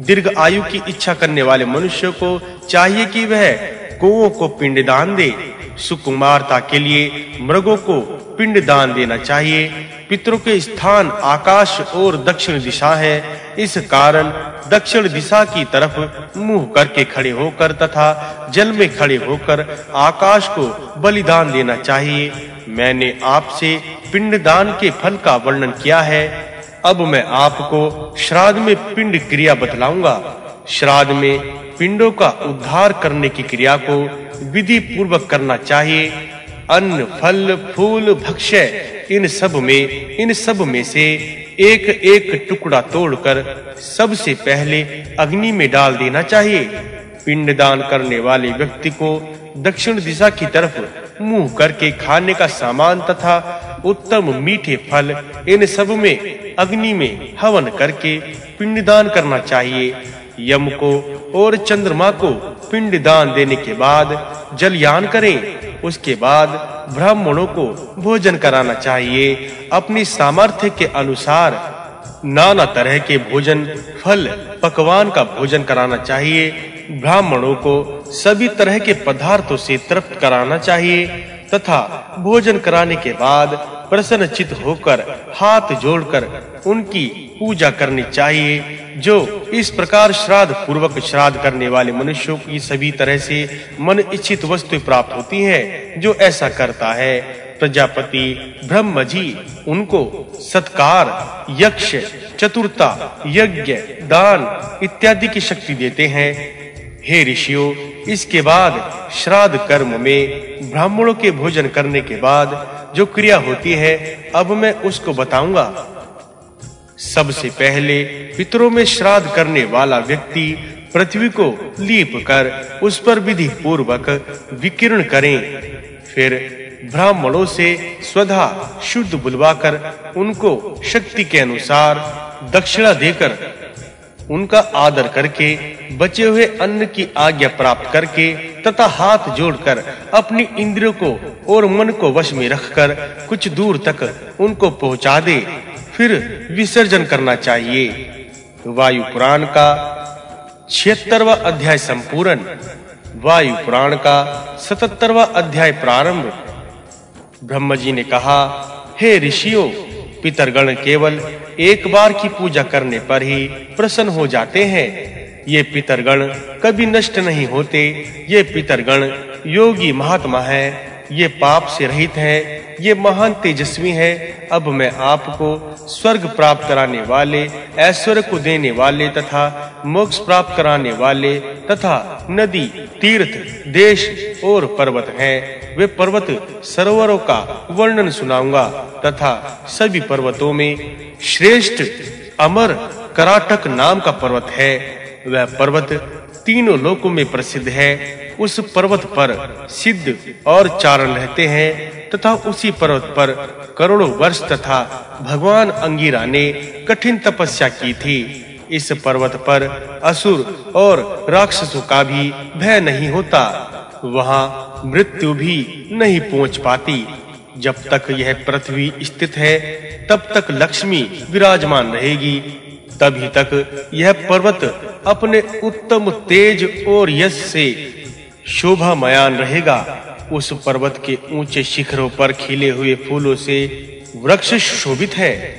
दीर्घ आयु की इच्छा करने वाले मनुष्य को चाहिए कि वह कुओं को पिंडदान दे। सुकुमारता के लिए मृगों को पिंडदान देना चाहिए। पितरों के स्थान आकाश और दक्षिण दिशा है। इस कारण दक्षिण दिशा की तरफ़ मुँह करके खड़े होकर तथा जल में खड़े होकर आकाश को बलिदान देना चाहिए। मैंने आपसे पिंडदान के फल का वर्णन किया है। अब मैं आपको श्राद्ध में पिंड क्रिया बतलाऊँगा। श्राद्ध में पिंडों का उद्धार करने की क्रिया को विधि पूर्वक करना चाहिए। अन्न, फल, फूल, भक्ष्य, इन सब में, इन सब में से एक एक टुकड़ा तोड़कर सबसे पहले अग्नि में डाल देना चाहिए। पिंडदान करने वाले व्यक्ति को दक्षिण दिशा की तरफ़ मुँह करके खाने का सामान तथा उत्तम मीठे फल इन सब में, अग्नि में हवन करके पिंडदान करना चाहिए। यम को और चंद्रमा को पिंडदान देने के बाद जलयान करें। उसके बाद ब्राह्मणों को भोजन कराना चाहिए। अपनी सामर्थ्य के अनुसार नाना तरह के भोजन, फल, पकवान का भोजन कराना चाहिए। ब्राह्मणों को सभी तरह के पदार्थों से तृप्त कराना चाहिए तथा भोजन कराने के बाद प्रसन्नचित होकर हाथ जोड़कर उनकी पूजा करनी चाहिए, जो इस प्रकार श्राद्ध पूर्वक श्राद्ध करने वाले मनुष्यों की सभी तरह से मन इच्छित वस्तु प्राप्त होती है, जो ऐसा करता है। प्रजापति ब्रह्म जी उनको सत्कार, यक्ष, चतुरता, यज्ञ, दान इत्यादि की शक्ति देते हैं। हे ऋषियों, इसके बाद श्राद्ध कर्म में ब्राह्मणों के भोजन करने के बाद जो क्रिया होती है, अब मैं उसको बताऊँगा। सबसे पहले पितरों में श्राद्ध करने वाला व्यक्ति पृथ्वी को लीप कर उस पर विधि पूर्वक विकिरण करें। फिर ब्राह्मणों से स्वधा शुद्ध बुलवाकर उनको शक्ति के अनुसार दक्षिणा देकर उनका आदर करके, बचे हुए अन्न की आज्ञा प्राप्त करके, तथा हाथ जोड़कर अपनी इंद्रियों को और मन को वश में रखकर कुछ दूर तक उनको पहुँचा दे, फिर विसर्जन करना चाहिए। वायु पुराण का 76वां अध्याय संपूर्ण। वायु पुराण का 77वां अध्याय प्रारंभ। ब्रह्म जी ने कहा, हे ऋषियों, पितरगण केवल एक बार की पूजा करने पर ही प्रसन्न हो जाते हैं। ये पितरगण कभी नष्ट नहीं होते। ये पितरगण योगी महात्मा है। ये पाप से रहित है। ये महान तेजस्वी है। अब मैं आपको स्वर्ग प्राप्त कराने वाले, ऐश्वर्य को देने वाले तथा मोक्ष प्राप्त कराने वाले तथा नदी, तीर्थ, देश और पर्वत हैं। वे पर्वत सरोवरों का वर्णन सुनाऊँगा तथा सभी पर्वतों में श्रेष्ठ अमर कराटक नाम का पर्वत है। वह पर्वत तीनों लोकों में प्रसिद्ध है। उस पर्वत पर सिद्ध और चारण रहते हैं तथा उसी पर्वत पर करोड़ों वर्ष तथा भगवान अंगिरा ने कठिन तपस्या की थी। इस पर्वत पर असुर और राक्षसों का भी भय नहीं होता। वहाँ मृत्यु भी नहीं पहुँच पाती। जब तक यह पृथ्वी स्थित है, तब तक लक्ष्मी विराजमान रहेगी। तभी तक यह पर्वत अपने उत्तम तेज और यश से शोभामयान रहेगा। उस पर्वत के ऊँचे शिखरों पर खिले हुए फूलों से वृक्ष शोभित है।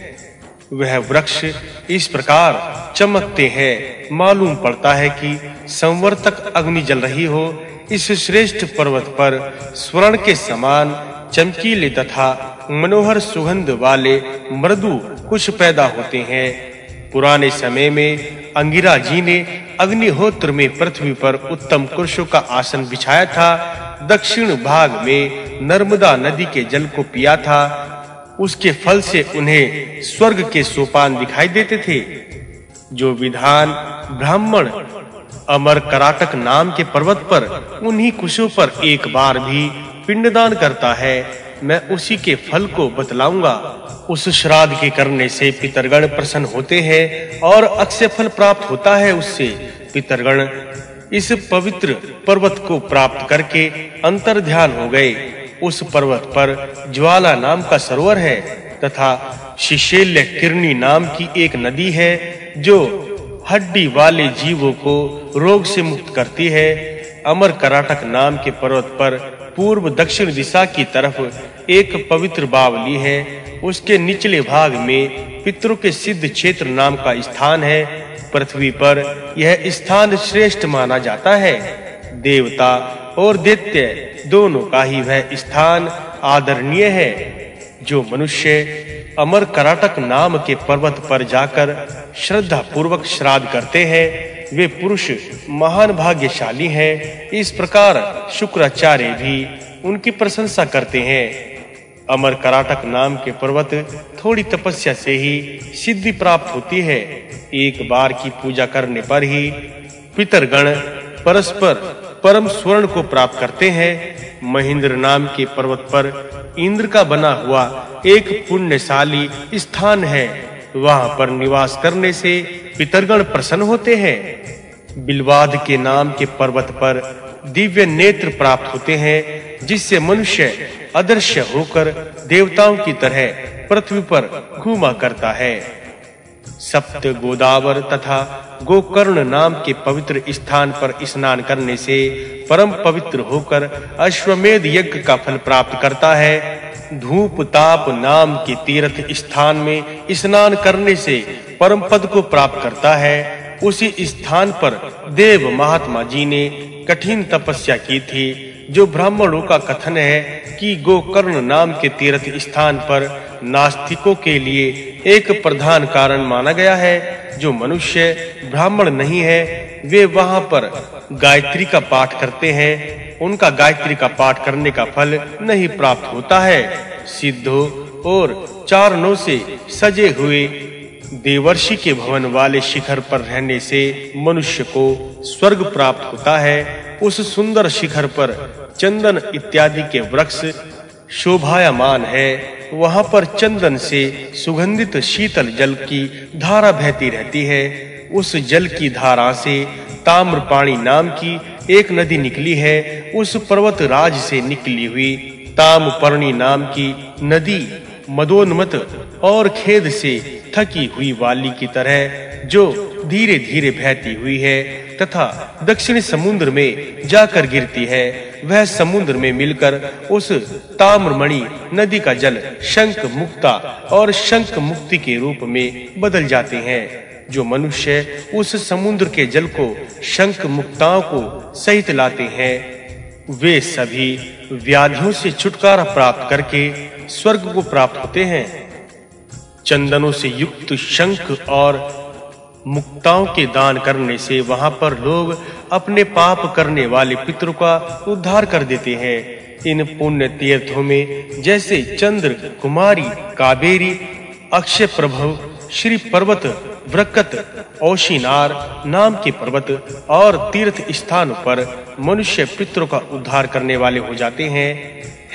वह वृक्ष इस प्रकार चमकते हैं। मालूम पड़ता है कि संवर्तक अग्नि जल रही हो। इस श्रेष्ठ पर्वत पर स्वर्ण के समान चमकीले तथा मनोहर सुगंध वाले मृदु कुछ पैदा होते हैं। पुराने समय में अंगिरा जी ने अग्निहोत्र में पृथ्वी पर उत्तम कुर्शों का आसन बिछाया था। दक्षिण भाग में नर्मदा नदी के जल को पिया था। उसके फल से उन्हें स्वर्ग के सोपान दिखाई देते थे। जो विधान ब्राह्मण अमर कराटक नाम के पर्वत पर उन्हीं कुशों पर एक बार भी पिंडदान करता है मैं उसी के फल को बतलाऊँगा। उस श्राद्ध के करने से पितरगण प्रसन्न होते हैं और अक्षय फल प्राप्त होता है उससे। पितरगण, इस पवित्र पर्वत को प्राप्त करके अंतर ध्यान हो गए। उस पर्वत पर ज्वाला नाम का सरोवर है तथा शिशेल्य किरणी नाम की एक नदी है, जो हड्डी वाले जीवों को रोग से मुक्त करती है। अमर कराटक नाम के पर्वत पर पूर्व दक्षिण दिशा की तरफ़ एक पवित्र बावली है। उसके निचले भाग में पितरों के सिद्ध क्षेत्र नाम का स्थान है। पृथ्वी पर यह स्थान श्रेष्ठ माना जाता है। देवता और दैत्य दोनों का ही वह स्थान आदरणीय है। जो मनुष्य अमर कराटक नाम के पर्वत पर जाकर श्रद्धा पूर्वक श्राद्ध करते हैं वे पुरुष महान भाग्यशाली हैं। इस प्रकार शुक्राचार्य भी उनकी प्रशंसा करते हैं। अमर कराटक नाम के पर्वत थोड़ी तपस्या से ही सिद्धि प्राप्त होती है। एक बार की पूजा करने पर ही पितरगण परस्पर परम स्वर्ण को प्राप्त करते हैं। महेंद्र नाम के पर्वत पर इंद्र का बना हुआ एक पुण्यशाली स्थान है। वहाँ पर निवास करने से पितरगण प्रसन्न होते हैं। बिलवाद के नाम के पर्वत पर दिव्य नेत्र प्राप्त होते हैं, जिससे मनुष्य अदृश्य होकर देवताओं की तरह पृथ्वी पर घूमा करता है। सप्त गोदावर तथा गोकर्ण नाम के पवित्र स्थान पर स्नान करने से परम पवित्र होकर अश्वमेध यज्ञ का फल प्राप्त करता है। धूप ताप नाम के तीर्थ स्थान में स्नान करने से परम पद को प्राप्त करता है। उसी स्थान पर देव महात्मा जी ने कठिन तपस्या की थी, जो ब्राह्मणों का कथन है कि गोकर्ण नाम के तीर्थ स्थान पर नास्तिकों के लिए एक प्रधान कारण माना गया है, जो मनुष्य ब्राह्मण नहीं है वे वहाँ पर गायत्री का पाठ करते हैं। उनका गायत्री का पाठ करने का फल नहीं प्राप्त होता है। सिद्धों और चारणों से सजे हुए देवर्षि के भवन वाले शिखर पर रहने से मनुष्य को स्वर्ग प्राप्त होता है। उस सुंदर शिखर पर चंदन इत्यादि के वृक्ष शोभायमान है। वहाँ पर चंदन से सुगंधित शीतल जल की धारा बहती रहती है। उस जल की धारा से ताम्रपाणी नाम की एक नदी निकली है, उस पर्वत राज से निकली हुई ताम्रपर्णी नाम की नदी मदोन्मत और खेद से थकी हुई वाली की तरह, जो धीरे-धीरे बहती हुई है तथा दक्षिण समुद्र में जाकर गिरती है, वह समुद्र में मिलकर उस ताम्रमणि नदी का जल शंख मुक्ता और शंख मुक्ति के रूप में बदल जाते हैं। जो मनुष्य उस समुद्र के जल को, शंख मुक्ताओं को सहित लाते हैं। वे सभी व्याधियों से छुटकारा प्राप्त करके स्वर्ग को प्राप्त होते हैं। चंदनों से युक्त शंख और मुक्ताओं के दान करने से वहाँ पर लोग अपने पाप करने वाले पितरों का उद्धार कर देते हैं। इन पुण्य तीर्थों में जैसे चंद्र, कुमारी, कावेरी, अक्षय प्रभव, श्री पर्वत वृकत औशीनार नाम के पर्वत और तीर्थ स्थान पर मनुष्य पितरों का उद्धार करने वाले हो जाते हैं।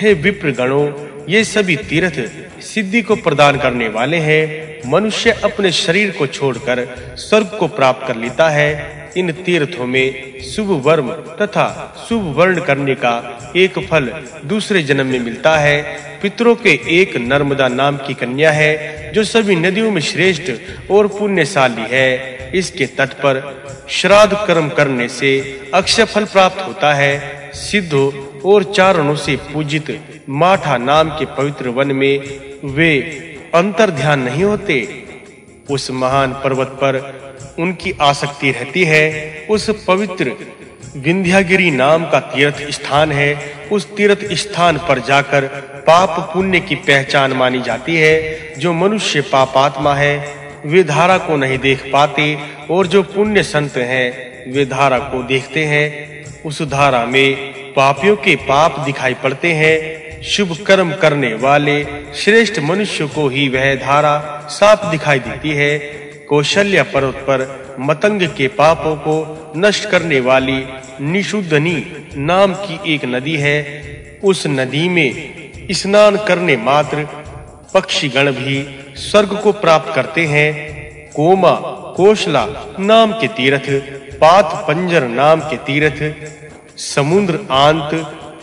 हे विप्र गणों ये सभी तीर्थ सिद्धि को प्रदान करने वाले हैं। मनुष्य अपने शरीर को छोड़कर स्वर्ग को प्राप्त कर लेता है। इन तीर्थों में शुभ वर्म तथा शुभ वर्ण करने का एक फल दूसरे जन्म में मिलता है। पितरों के एक नर्मदा नाम की कन्या है, जो सभी नदियों में श्रेष्ठ और पुण्यशाली है। इसके तट पर श्राद्ध कर्म करने से अक्षय फल प्राप्त होता है। सिद्धों और चारणों से पूजित माठा नाम के पवित्र वन में वे अंतर ध्यान नहीं होते। उस महान पर्वत पर उनकी आसक्ति रहती है। उस पवित्र विंध्यागिरी नाम का तीर्थ स्थान है। उस तीर्थ स्थान पर जाकर पाप पुण्य की पहचान मानी जाती है, जो मनुष्य पापात्मा है, वे धारा को नहीं देख पाते और जो पुण्य संत हैं, वे धारा को देखते हैं। उस धारा में पापियों के पाप दिखाई पड़ते हैं। शुभ कर्म करने वाले श्रेष्ठ मनुष्य को ही वह धारा साफ़ दिखाई देती है। कौशल्य पर्वत पर मतंग के पापों को नष्ट करने वाली निशुद्धनी नाम की एक नदी है। उस नदी में स्नान करने मात्र पक्षी गण भी स्वर्ग को प्राप्त करते हैं। कोमा, कोशला नाम के तीर्थ, पात पंजर नाम के तीर्थ, समुद्र आंत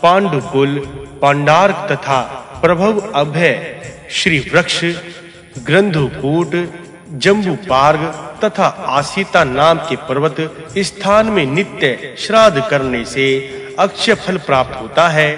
पांडुकुल पांडार्क तथा प्रभव अभय, श्री वृक्ष, ग्रंथुकूट जम्बू पार्ग तथा आसीता नाम के पर्वत स्थान में नित्य श्राद्ध करने से अक्षय फल प्राप्त होता है।